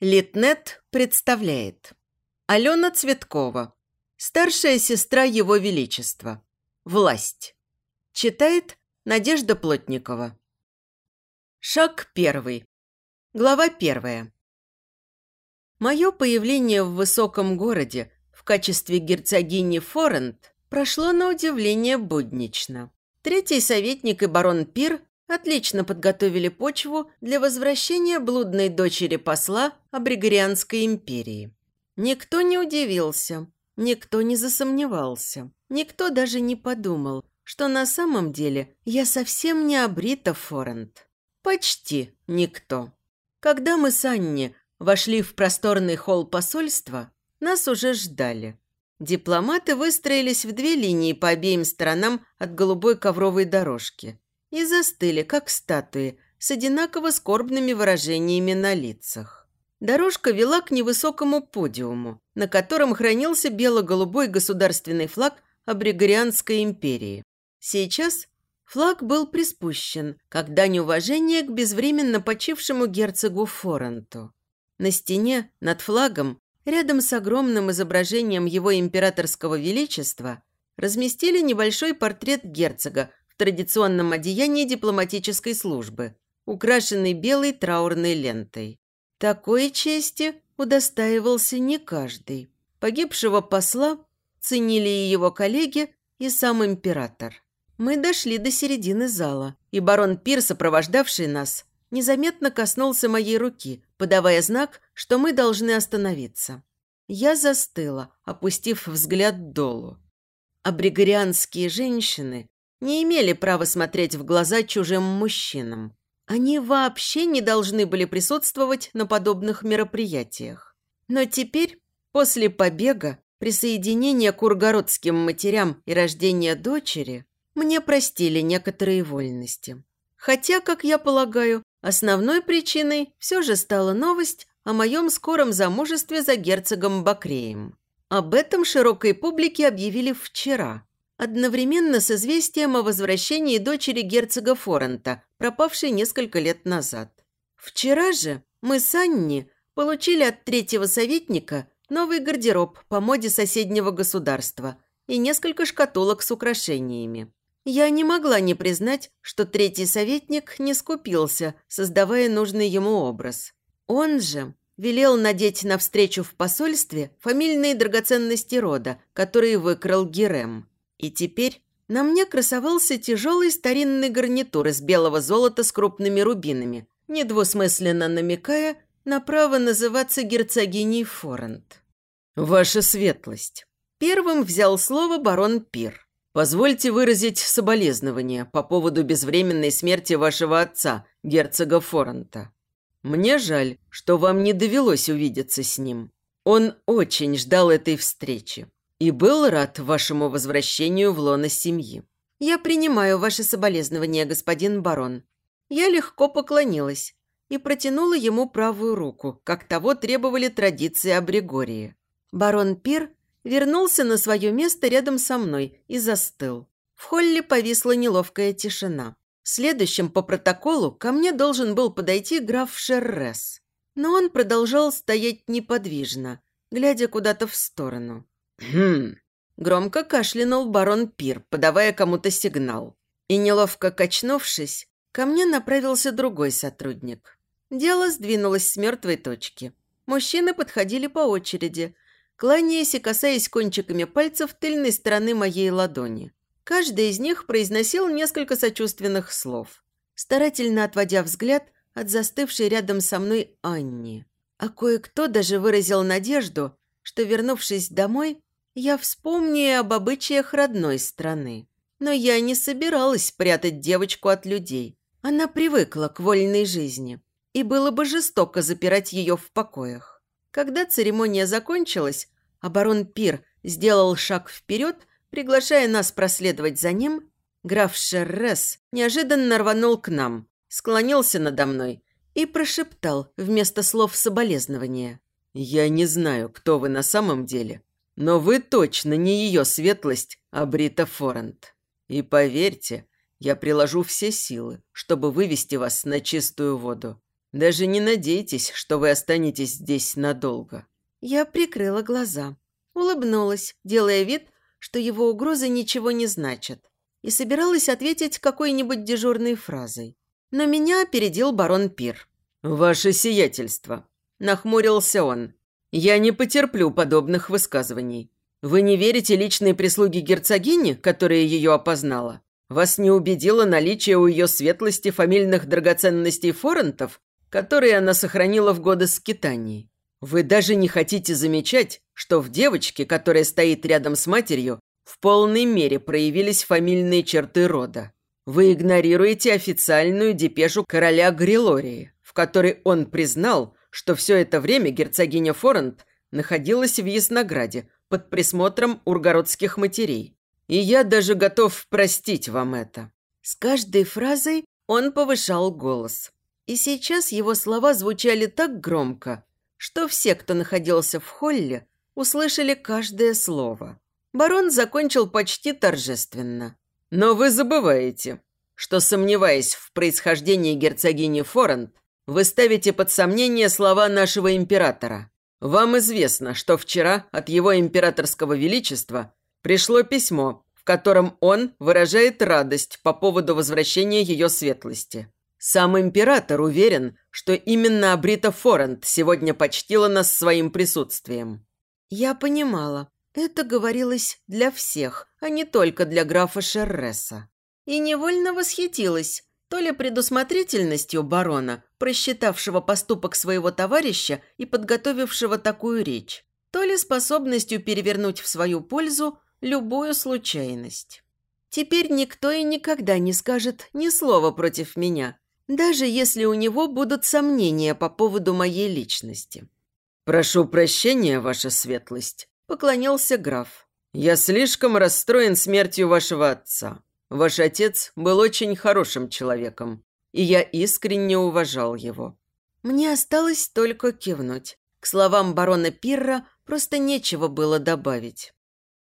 Литнет представляет Алена Цветкова, старшая сестра Его Величества. Власть. Читает Надежда Плотникова. Шаг первый. Глава первая. Мое появление в высоком городе в качестве герцогини Форент прошло на удивление буднично. Третий советник и барон Пир отлично подготовили почву для возвращения блудной дочери посла Абригорианской империи. Никто не удивился, никто не засомневался, никто даже не подумал, что на самом деле я совсем не обрита Форент. Почти никто. Когда мы с Анни вошли в просторный холл посольства, нас уже ждали. Дипломаты выстроились в две линии по обеим сторонам от голубой ковровой дорожки – и застыли, как статуи, с одинаково скорбными выражениями на лицах. Дорожка вела к невысокому подиуму, на котором хранился бело-голубой государственный флаг Абригорианской империи. Сейчас флаг был приспущен, как дань уважения к безвременно почившему герцогу Форенту. На стене, над флагом, рядом с огромным изображением его императорского величества, разместили небольшой портрет герцога традиционном одеянии дипломатической службы, украшенный белой траурной лентой. Такой чести удостаивался не каждый. Погибшего посла ценили и его коллеги, и сам император. Мы дошли до середины зала, и барон Пир, сопровождавший нас, незаметно коснулся моей руки, подавая знак, что мы должны остановиться. Я застыла, опустив взгляд долу. Абригорианские женщины не имели права смотреть в глаза чужим мужчинам. Они вообще не должны были присутствовать на подобных мероприятиях. Но теперь, после побега, присоединения к ургородским матерям и рождения дочери, мне простили некоторые вольности. Хотя, как я полагаю, основной причиной все же стала новость о моем скором замужестве за герцогом Бакреем. Об этом широкой публике объявили вчера – одновременно с известием о возвращении дочери герцога Форента, пропавшей несколько лет назад. Вчера же мы с Анни получили от третьего советника новый гардероб по моде соседнего государства и несколько шкатулок с украшениями. Я не могла не признать, что третий советник не скупился, создавая нужный ему образ. Он же велел надеть на встречу в посольстве фамильные драгоценности рода, которые выкрал Герем. И теперь на мне красовался тяжелый старинный гарнитур из белого золота с крупными рубинами, недвусмысленно намекая на право называться герцогиней Форент. «Ваша светлость!» Первым взял слово барон Пир. «Позвольте выразить соболезнования по поводу безвременной смерти вашего отца, герцога Форента. Мне жаль, что вам не довелось увидеться с ним. Он очень ждал этой встречи и был рад вашему возвращению в лоно семьи. Я принимаю ваши соболезнования, господин барон. Я легко поклонилась и протянула ему правую руку, как того требовали традиции Абригории. Барон Пир вернулся на свое место рядом со мной и застыл. В холле повисла неловкая тишина. Следующим по протоколу ко мне должен был подойти граф Шеррес. Но он продолжал стоять неподвижно, глядя куда-то в сторону. «Хм...» Громко кашлянул барон Пир, подавая кому-то сигнал. И, неловко качнувшись, ко мне направился другой сотрудник. Дело сдвинулось с мертвой точки. Мужчины подходили по очереди, кланяясь и касаясь кончиками пальцев тыльной стороны моей ладони. Каждый из них произносил несколько сочувственных слов, старательно отводя взгляд от застывшей рядом со мной Анни. А кое-кто даже выразил надежду, что, вернувшись домой, я вспомню об обычаях родной страны. Но я не собиралась прятать девочку от людей. Она привыкла к вольной жизни. И было бы жестоко запирать ее в покоях. Когда церемония закончилась, барон Пир сделал шаг вперед, приглашая нас проследовать за ним, граф Шеррес неожиданно рванул к нам, склонился надо мной и прошептал вместо слов соболезнования. «Я не знаю, кто вы на самом деле, но вы точно не ее светлость, а Брита Форент. И поверьте, я приложу все силы, чтобы вывести вас на чистую воду. Даже не надейтесь, что вы останетесь здесь надолго». Я прикрыла глаза, улыбнулась, делая вид, что его угрозы ничего не значат, и собиралась ответить какой-нибудь дежурной фразой. Но меня опередил барон Пир. «Ваше сиятельство», – нахмурился он. «Я не потерплю подобных высказываний. Вы не верите личной прислуге герцогини, которая ее опознала? Вас не убедило наличие у ее светлости фамильных драгоценностей форентов, которые она сохранила в годы скитаний? Вы даже не хотите замечать, что в девочке, которая стоит рядом с матерью, в полной мере проявились фамильные черты рода. Вы игнорируете официальную депешу короля Грилории, в которой он признал, что все это время герцогиня Форент находилась в Яснограде под присмотром ургородских матерей. И я даже готов простить вам это». С каждой фразой он повышал голос. И сейчас его слова звучали так громко, что все, кто находился в холле, услышали каждое слово. Барон закончил почти торжественно. «Но вы забываете, что, сомневаясь в происхождении герцогини Форент, вы ставите под сомнение слова нашего императора. Вам известно, что вчера от его императорского величества пришло письмо, в котором он выражает радость по поводу возвращения ее светлости. Сам император уверен, что именно Абрита Форент сегодня почтила нас своим присутствием. Я понимала, это говорилось для всех, а не только для графа Шерреса. И невольно восхитилась то ли предусмотрительностью барона, просчитавшего поступок своего товарища и подготовившего такую речь, то ли способностью перевернуть в свою пользу любую случайность. Теперь никто и никогда не скажет ни слова против меня, даже если у него будут сомнения по поводу моей личности. «Прошу прощения, ваша светлость», – поклонился граф. «Я слишком расстроен смертью вашего отца. Ваш отец был очень хорошим человеком, и я искренне уважал его». Мне осталось только кивнуть. К словам барона Пирра просто нечего было добавить.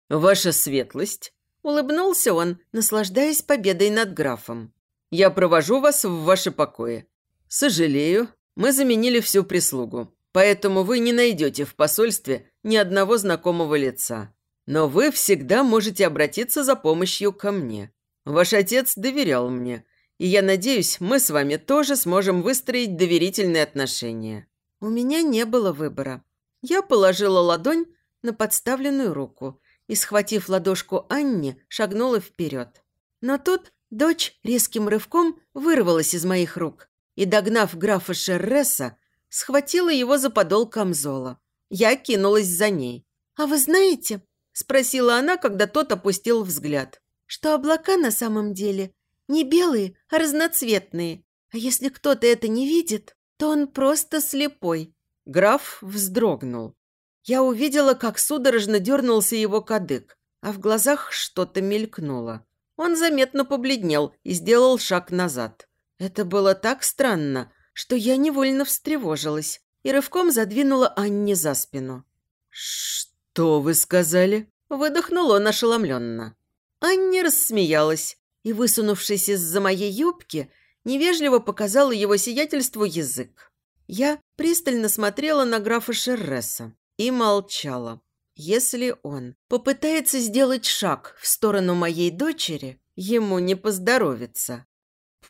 «Ваша светлость», – улыбнулся он, наслаждаясь победой над графом. Я провожу вас в ваши покои. Сожалею, мы заменили всю прислугу, поэтому вы не найдете в посольстве ни одного знакомого лица. Но вы всегда можете обратиться за помощью ко мне. Ваш отец доверял мне, и я надеюсь, мы с вами тоже сможем выстроить доверительные отношения». У меня не было выбора. Я положила ладонь на подставленную руку и, схватив ладошку Анни, шагнула вперед. Но тут Дочь резким рывком вырвалась из моих рук и, догнав графа Шерреса, схватила его за подол камзола. Я кинулась за ней. «А вы знаете?» – спросила она, когда тот опустил взгляд. «Что облака на самом деле не белые, а разноцветные. А если кто-то это не видит, то он просто слепой». Граф вздрогнул. Я увидела, как судорожно дернулся его кадык, а в глазах что-то мелькнуло. Он заметно побледнел и сделал шаг назад. Это было так странно, что я невольно встревожилась и рывком задвинула Анне за спину. «Что вы сказали?» – выдохнул он ошеломленно. Анне рассмеялась и, высунувшись из-за моей юбки, невежливо показала его сиятельству язык. Я пристально смотрела на графа Шерреса и молчала. Если он попытается сделать шаг в сторону моей дочери, ему не поздоровится.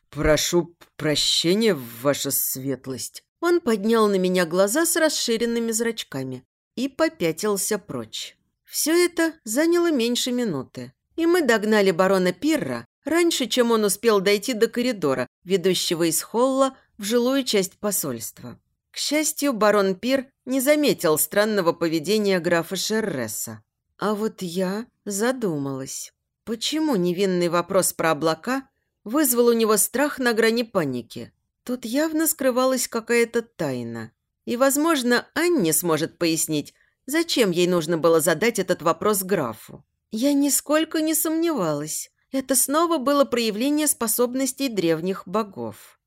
«Прошу прощения, ваша светлость». Он поднял на меня глаза с расширенными зрачками и попятился прочь. Все это заняло меньше минуты, и мы догнали барона Пирра раньше, чем он успел дойти до коридора, ведущего из холла в жилую часть посольства. К счастью, барон Пир не заметил странного поведения графа Шерреса. А вот я задумалась. Почему невинный вопрос про облака вызвал у него страх на грани паники? Тут явно скрывалась какая-то тайна. И, возможно, Анне сможет пояснить, зачем ей нужно было задать этот вопрос графу. Я нисколько не сомневалась. Это снова было проявление способностей древних богов.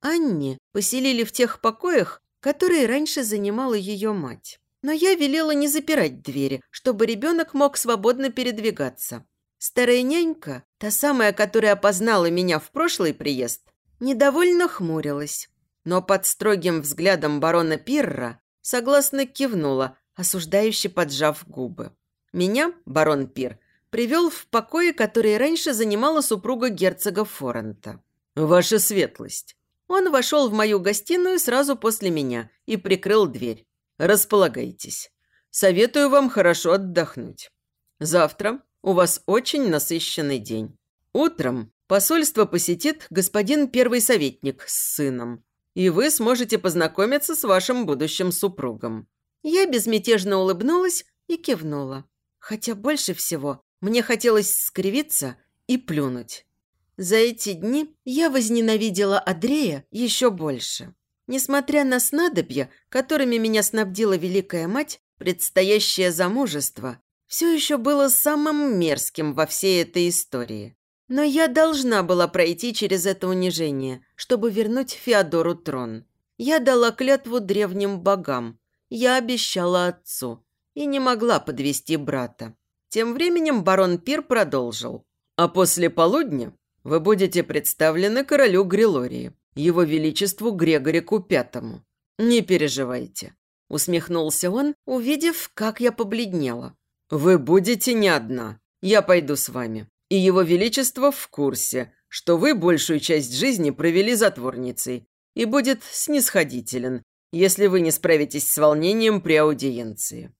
Анне поселили в тех покоях, которые раньше занимала ее мать. Но я велела не запирать двери, чтобы ребенок мог свободно передвигаться. Старая нянька, та самая, которая опознала меня в прошлый приезд, недовольно хмурилась. но под строгим взглядом барона Пирра согласно кивнула, осуждающе поджав губы. Меня, барон Пир, привел в покои, которые раньше занимала супруга герцога Форента. «Ваша светлость». Он вошел в мою гостиную сразу после меня и прикрыл дверь. «Располагайтесь. Советую вам хорошо отдохнуть. Завтра у вас очень насыщенный день. Утром посольство посетит господин первый советник с сыном, и вы сможете познакомиться с вашим будущим супругом». Я безмятежно улыбнулась и кивнула. Хотя больше всего мне хотелось скривиться и плюнуть. За эти дни я возненавидела Адрея еще больше. Несмотря на снадобья, которыми меня снабдила Великая Мать, предстоящее замужество все еще было самым мерзким во всей этой истории. Но я должна была пройти через это унижение, чтобы вернуть Феодору трон. Я дала клятву древним богам. Я обещала отцу и не могла подвести брата. Тем временем барон Пир продолжил. «А после полудня вы будете представлены королю Грилории, его величеству Грегорику Пятому. Не переживайте», – усмехнулся он, увидев, как я побледнела. «Вы будете не одна. Я пойду с вами. И его величество в курсе, что вы большую часть жизни провели затворницей и будет снисходителен, если вы не справитесь с волнением при аудиенции.